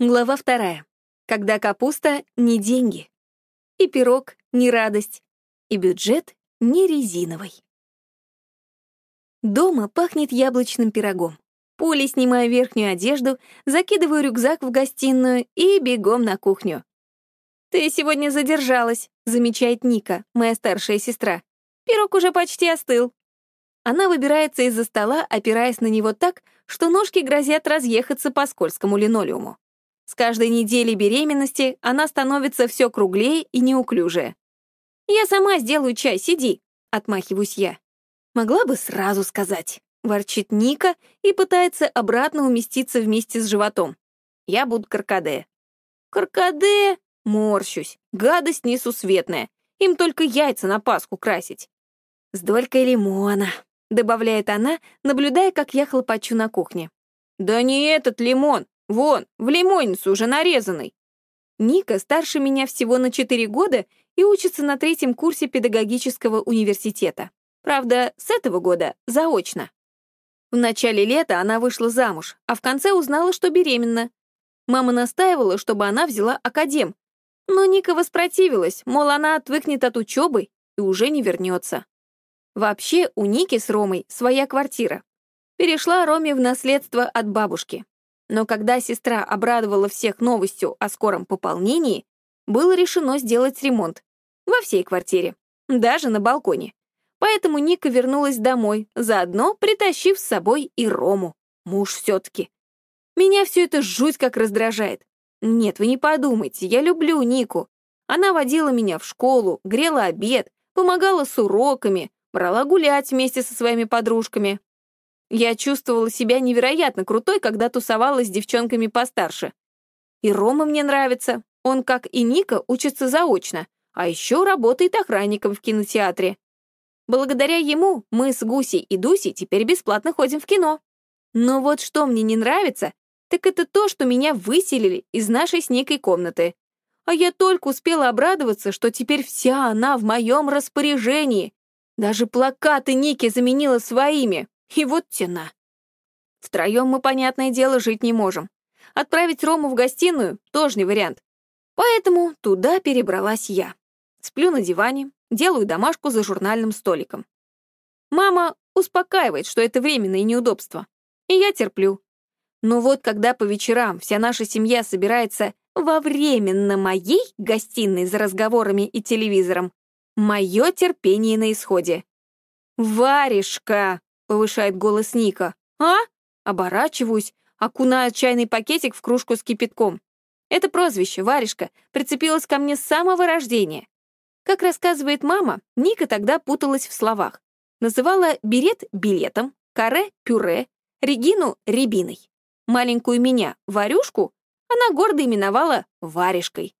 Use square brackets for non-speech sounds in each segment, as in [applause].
Глава вторая. Когда капуста — не деньги. И пирог — не радость. И бюджет — не резиновый. Дома пахнет яблочным пирогом. Пулей снимаю верхнюю одежду, закидываю рюкзак в гостиную и бегом на кухню. «Ты сегодня задержалась», — замечает Ника, моя старшая сестра. «Пирог уже почти остыл». Она выбирается из-за стола, опираясь на него так, что ножки грозят разъехаться по скользкому линолеуму. С каждой неделей беременности она становится все круглее и неуклюжее. «Я сама сделаю чай, сиди», — отмахиваюсь я. «Могла бы сразу сказать», — ворчит Ника и пытается обратно уместиться вместе с животом. «Я буду каркаде». «Каркаде?» — морщусь. Гадость несусветная. Им только яйца на Пасху красить. «С долькой лимона», — добавляет она, наблюдая, как я хлопочу на кухне. «Да не этот лимон, Вон, в лимонницу уже нарезанный. Ника старше меня всего на 4 года и учится на третьем курсе педагогического университета. Правда, с этого года заочно. В начале лета она вышла замуж, а в конце узнала, что беременна. Мама настаивала, чтобы она взяла академ. Но Ника воспротивилась, мол, она отвыкнет от учебы и уже не вернется. Вообще, у Ники с Ромой своя квартира. Перешла Роме в наследство от бабушки. Но когда сестра обрадовала всех новостью о скором пополнении, было решено сделать ремонт во всей квартире, даже на балконе. Поэтому Ника вернулась домой, заодно притащив с собой и Рому. Муж все-таки. Меня все это жуть как раздражает. Нет, вы не подумайте, я люблю Нику. Она водила меня в школу, грела обед, помогала с уроками, брала гулять вместе со своими подружками. Я чувствовала себя невероятно крутой, когда тусовалась с девчонками постарше. И Рома мне нравится. Он, как и Ника, учится заочно, а еще работает охранником в кинотеатре. Благодаря ему мы с Гусей и Дусей теперь бесплатно ходим в кино. Но вот что мне не нравится, так это то, что меня выселили из нашей с Никой комнаты. А я только успела обрадоваться, что теперь вся она в моем распоряжении. Даже плакаты Ники заменила своими. И вот тена. Втроем мы, понятное дело, жить не можем. Отправить Рому в гостиную — тоже не вариант. Поэтому туда перебралась я. Сплю на диване, делаю домашку за журнальным столиком. Мама успокаивает, что это временное неудобство. И я терплю. Но вот когда по вечерам вся наша семья собирается во временно моей гостиной за разговорами и телевизором, мое терпение на исходе. «Варежка!» — повышает голос Ника. «А?» Оборачиваюсь, окуная чайный пакетик в кружку с кипятком. Это прозвище, варежка, прицепилось ко мне с самого рождения. Как рассказывает мама, Ника тогда путалась в словах. Называла берет билетом, каре — пюре, Регину — рябиной. Маленькую меня, варюшку, она гордо именовала варежкой.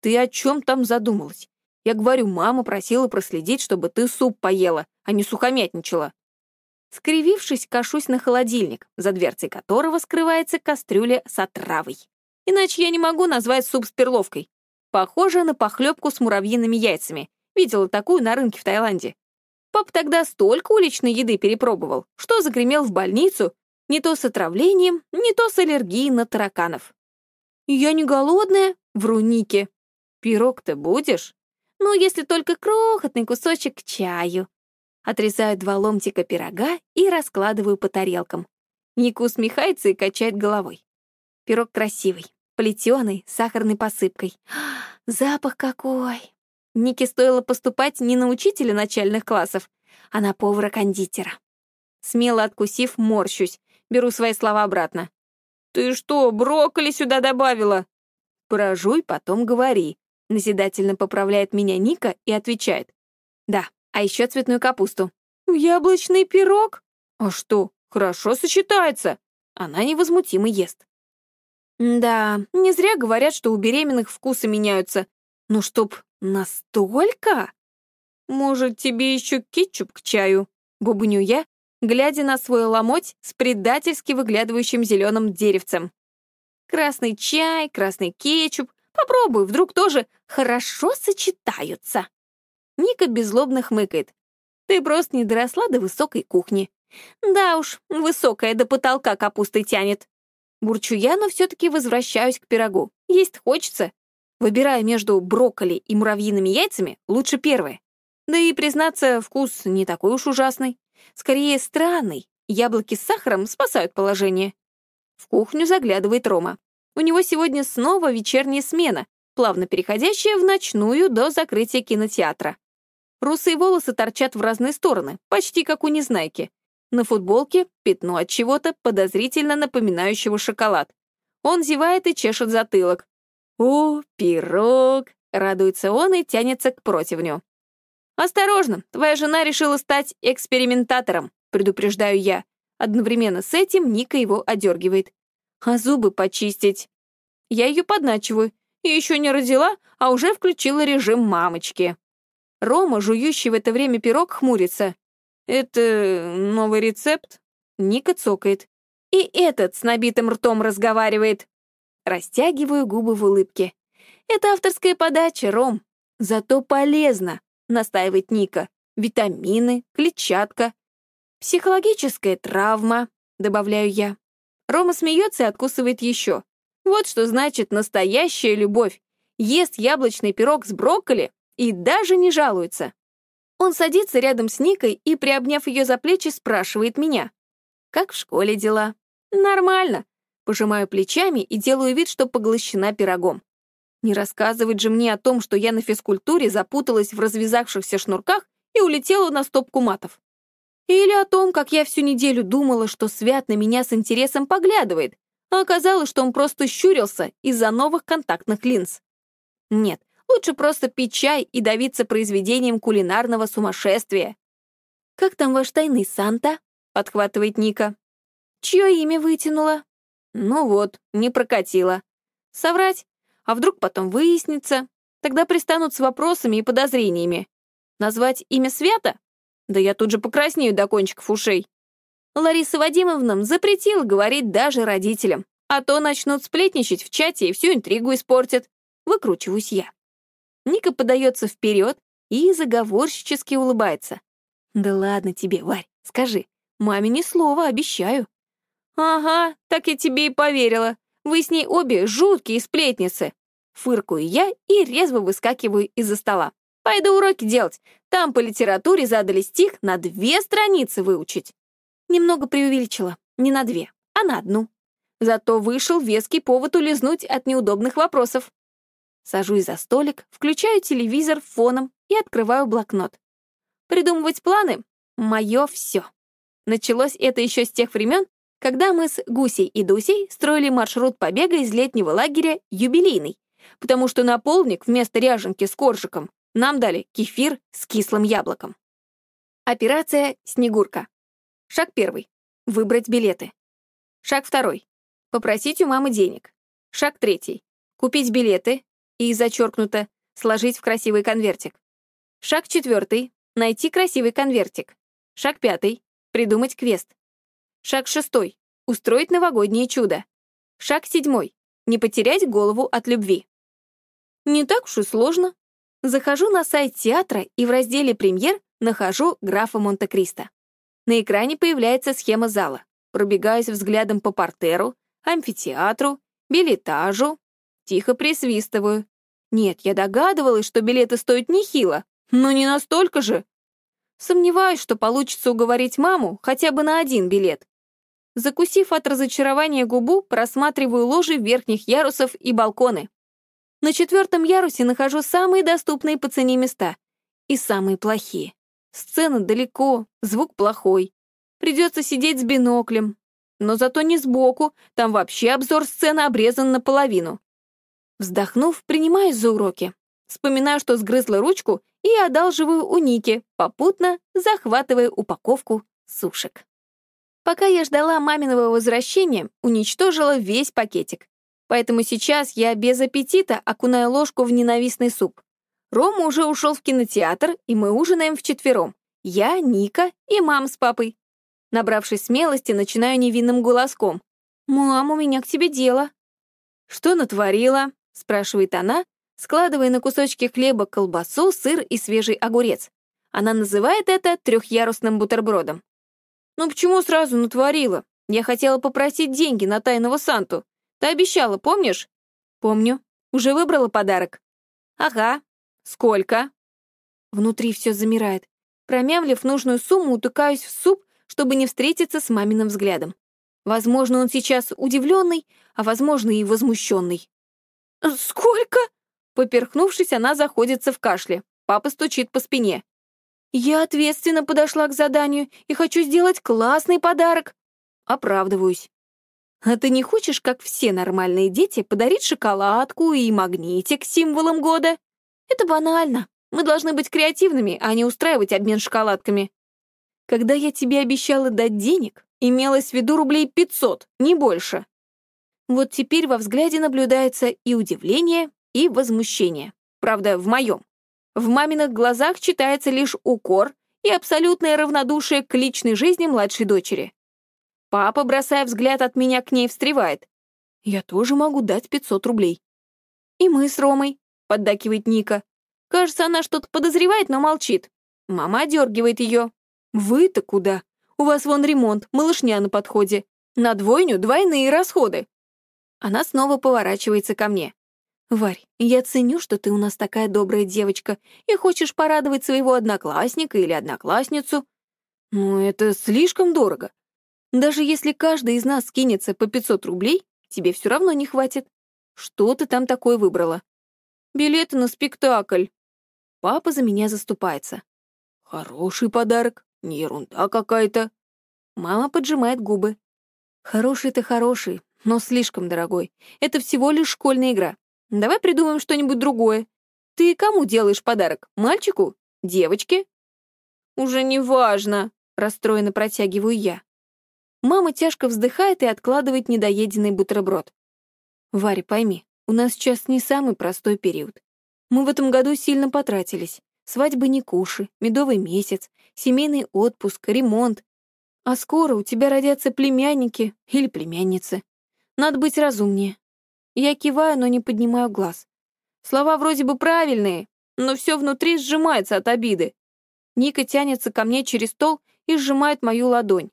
«Ты о чем там задумалась?» Я говорю, мама просила проследить, чтобы ты суп поела, а не сухомятничала. Скривившись, кашусь на холодильник, за дверцей которого скрывается кастрюля с отравой. Иначе я не могу назвать суп с перловкой. Похоже на похлебку с муравьиными яйцами. Видела такую на рынке в Таиланде. Пап тогда столько уличной еды перепробовал, что загремел в больницу не то с отравлением, не то с аллергией на тараканов. «Я не голодная?» — вру Нике. «Пирог-то будешь?» «Ну, если только крохотный кусочек к чаю», Отрезаю два ломтика пирога и раскладываю по тарелкам. Ника усмехается и качает головой. Пирог красивый, плетеный, с сахарной посыпкой. [gasps] Запах какой! Нике стоило поступать не на учителя начальных классов, а на повара-кондитера. Смело откусив, морщусь, беру свои слова обратно. «Ты что, брокколи сюда добавила?» «Прожуй, потом говори», — назидательно поправляет меня Ника и отвечает. «Да, а еще цветную капусту. Яблочный пирог? А что, хорошо сочетается. Она невозмутимо ест. Да, не зря говорят, что у беременных вкусы меняются. Но чтоб настолько? Может, тебе еще кетчуп к чаю? Бубню я, глядя на свой ломоть с предательски выглядывающим зеленым деревцем. Красный чай, красный кетчуп. Попробуй, вдруг тоже хорошо сочетаются. Ника беззлобно хмыкает. «Ты просто не доросла до высокой кухни». «Да уж, высокая до потолка капустой тянет». Бурчу я, но все-таки возвращаюсь к пирогу. Есть хочется. Выбирая между брокколи и муравьиными яйцами, лучше первое. Да и, признаться, вкус не такой уж ужасный. Скорее, странный. Яблоки с сахаром спасают положение. В кухню заглядывает Рома. У него сегодня снова вечерняя смена, плавно переходящая в ночную до закрытия кинотеатра. Русые волосы торчат в разные стороны, почти как у Незнайки. На футболке пятно от чего-то, подозрительно напоминающего шоколад. Он зевает и чешет затылок. «О, пирог!» — радуется он и тянется к противню. «Осторожно, твоя жена решила стать экспериментатором», — предупреждаю я. Одновременно с этим Ника его одергивает. «А зубы почистить?» Я ее подначиваю. И еще не родила, а уже включила режим мамочки. Рома, жующий в это время пирог, хмурится. «Это новый рецепт?» Ника цокает. «И этот с набитым ртом разговаривает». Растягиваю губы в улыбке. «Это авторская подача, Ром. Зато полезно», — настаивает Ника. «Витамины, клетчатка. Психологическая травма», — добавляю я. Рома смеется и откусывает еще. Вот что значит настоящая любовь. Ест яблочный пирог с брокколи и даже не жалуется. Он садится рядом с Никой и, приобняв ее за плечи, спрашивает меня. «Как в школе дела?» «Нормально». Пожимаю плечами и делаю вид, что поглощена пирогом. Не рассказывать же мне о том, что я на физкультуре запуталась в развязавшихся шнурках и улетела на стопку матов. Или о том, как я всю неделю думала, что Свят на меня с интересом поглядывает, а оказалось, что он просто щурился из-за новых контактных линз. Нет, лучше просто пить чай и давиться произведением кулинарного сумасшествия. «Как там ваш тайный Санта?» — подхватывает Ника. «Чье имя вытянула?» «Ну вот, не прокатило. Соврать? А вдруг потом выяснится? Тогда пристанут с вопросами и подозрениями. Назвать имя Свята? Да я тут же покраснею до кончиков ушей. Лариса Вадимовна запретила говорить даже родителям, а то начнут сплетничать в чате и всю интригу испортят. Выкручиваюсь я. Ника подается вперед и заговорщически улыбается. «Да ладно тебе, Варь, скажи. Маме ни слова, обещаю». «Ага, так я тебе и поверила. Вы с ней обе жуткие сплетницы». Фыркую я и резво выскакиваю из-за стола. «Пойду уроки делать. Там по литературе задали стих на две страницы выучить». Немного преувеличила. Не на две, а на одну. Зато вышел веский повод улизнуть от неудобных вопросов. Сажусь за столик, включаю телевизор фоном и открываю блокнот. Придумывать планы — мое все. Началось это еще с тех времен, когда мы с Гусей и Дусей строили маршрут побега из летнего лагеря «Юбилейный», потому что на полдник вместо ряженки с коржиком нам дали кефир с кислым яблоком. Операция «Снегурка». Шаг первый. Выбрать билеты. Шаг второй. Попросить у мамы денег. Шаг третий. Купить билеты и, зачеркнуто, сложить в красивый конвертик. Шаг четвертый. Найти красивый конвертик. Шаг пятый. Придумать квест. Шаг шестой. Устроить новогоднее чудо. Шаг седьмой. Не потерять голову от любви. Не так уж и сложно. Захожу на сайт театра и в разделе «Премьер» нахожу графа Монте-Кристо. На экране появляется схема зала. Пробегаюсь взглядом по портеру, амфитеатру, билетажу. Тихо присвистываю. Нет, я догадывалась, что билеты стоят нехило, но не настолько же. Сомневаюсь, что получится уговорить маму хотя бы на один билет. Закусив от разочарования губу, просматриваю ложи верхних ярусов и балконы. На четвертом ярусе нахожу самые доступные по цене места и самые плохие. Сцена далеко, звук плохой. Придется сидеть с биноклем. Но зато не сбоку, там вообще обзор сцены обрезан наполовину. Вздохнув, принимаюсь за уроки. Вспоминаю, что сгрызла ручку и одалживаю у Ники, попутно захватывая упаковку сушек. Пока я ждала маминого возвращения, уничтожила весь пакетик. Поэтому сейчас я без аппетита окунаю ложку в ненавистный суп. Рома уже ушел в кинотеатр, и мы ужинаем вчетвером. Я, Ника и мам с папой. Набравшись смелости, начинаю невинным голоском. «Мам, у меня к тебе дело». «Что натворила?» — спрашивает она, складывая на кусочки хлеба колбасу, сыр и свежий огурец. Она называет это трехъярусным бутербродом. «Ну почему сразу натворила? Я хотела попросить деньги на тайного Санту. Ты обещала, помнишь? Помню. Уже выбрала подарок? Ага. Сколько? Внутри все замирает. Промямлив нужную сумму, утыкаюсь в суп, чтобы не встретиться с маминым взглядом. Возможно, он сейчас удивленный, а возможно и возмущенный. «Сколько?» Поперхнувшись, она заходится в кашле. Папа стучит по спине. «Я ответственно подошла к заданию и хочу сделать классный подарок». Оправдываюсь. «А ты не хочешь, как все нормальные дети, подарить шоколадку и магнитик с символом года? Это банально. Мы должны быть креативными, а не устраивать обмен шоколадками. Когда я тебе обещала дать денег, имелось в виду рублей 500, не больше. Вот теперь во взгляде наблюдается и удивление, и возмущение. Правда, в моем. В маминых глазах читается лишь укор и абсолютное равнодушие к личной жизни младшей дочери. Папа, бросая взгляд от меня к ней, встревает. «Я тоже могу дать 500 рублей». «И мы с Ромой», — поддакивает Ника. Кажется, она что-то подозревает, но молчит. Мама одергивает ее. «Вы-то куда? У вас вон ремонт, малышня на подходе. На двойню двойные расходы». Она снова поворачивается ко мне. «Варь, я ценю, что ты у нас такая добрая девочка и хочешь порадовать своего одноклассника или одноклассницу. Но это слишком дорого. Даже если каждый из нас скинется по 500 рублей, тебе все равно не хватит. Что ты там такое выбрала? Билеты на спектакль. Папа за меня заступается. Хороший подарок, не ерунда какая-то. Мама поджимает губы. Хороший-то хороший, но слишком дорогой. Это всего лишь школьная игра. Давай придумаем что-нибудь другое. Ты кому делаешь подарок? Мальчику? Девочке? Уже не важно, расстроенно протягиваю я. Мама тяжко вздыхает и откладывает недоеденный бутерброд. Варя, пойми, у нас сейчас не самый простой период. Мы в этом году сильно потратились. Свадьбы не куши, медовый месяц, семейный отпуск, ремонт. А скоро у тебя родятся племянники или племянницы. Надо быть разумнее. Я киваю, но не поднимаю глаз. Слова вроде бы правильные, но все внутри сжимается от обиды. Ника тянется ко мне через стол и сжимает мою ладонь.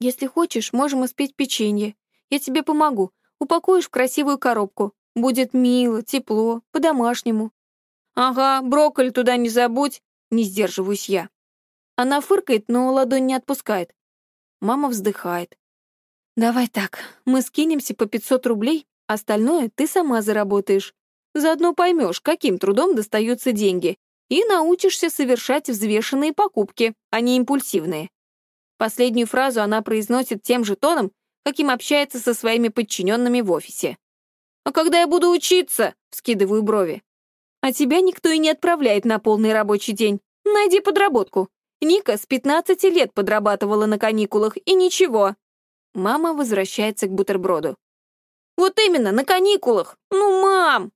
«Если хочешь, можем испечь печенье. Я тебе помогу. Упакуешь в красивую коробку. Будет мило, тепло, по-домашнему. Ага, брокколи туда не забудь, не сдерживаюсь я. Она фыркает, но ладонь не отпускает. Мама вздыхает. Давай так, мы скинемся по 500 рублей, остальное ты сама заработаешь. Заодно поймешь, каким трудом достаются деньги, и научишься совершать взвешенные покупки, а не импульсивные. Последнюю фразу она произносит тем же тоном, каким общается со своими подчиненными в офисе. «А когда я буду учиться?» — вскидываю брови. «А тебя никто и не отправляет на полный рабочий день. Найди подработку. Ника с 15 лет подрабатывала на каникулах, и ничего». Мама возвращается к бутерброду. «Вот именно, на каникулах! Ну, мам!»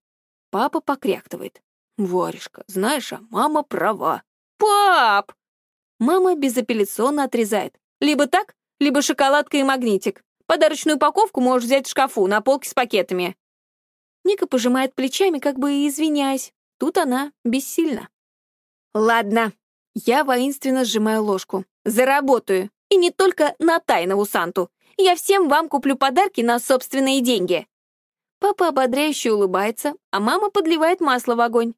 Папа покряктывает. «Варежка, знаешь, а мама права». «Пап!» Мама безапелляционно отрезает. «Либо так, либо шоколадка и магнитик. Подарочную упаковку можешь взять в шкафу на полке с пакетами». Ника пожимает плечами, как бы извиняясь. Тут она бессильна. «Ладно». Я воинственно сжимаю ложку. «Заработаю. И не только на тайного Санту. Я всем вам куплю подарки на собственные деньги». Папа ободряюще улыбается, а мама подливает масло в огонь.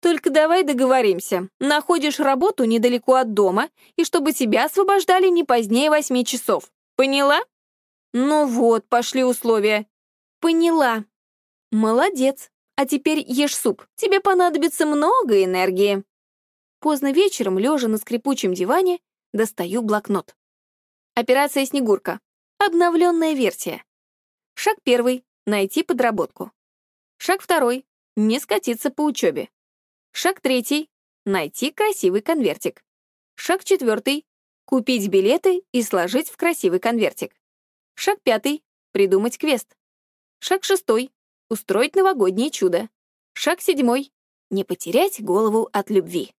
«Только давай договоримся. Находишь работу недалеко от дома, и чтобы тебя освобождали не позднее восьми часов. Поняла?» «Ну вот, пошли условия». «Поняла», «Молодец. А теперь ешь суп. Тебе понадобится много энергии». Поздно вечером, лежа на скрипучем диване, достаю блокнот. Операция «Снегурка». Обновленная версия. Шаг первый — найти подработку. Шаг второй — не скатиться по учебе. Шаг третий — найти красивый конвертик. Шаг четвертый — купить билеты и сложить в красивый конвертик. Шаг пятый — придумать квест. Шаг шестой устроить новогоднее чудо. Шаг седьмой — не потерять голову от любви.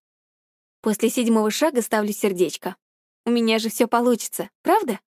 После седьмого шага ставлю сердечко. У меня же все получится, правда?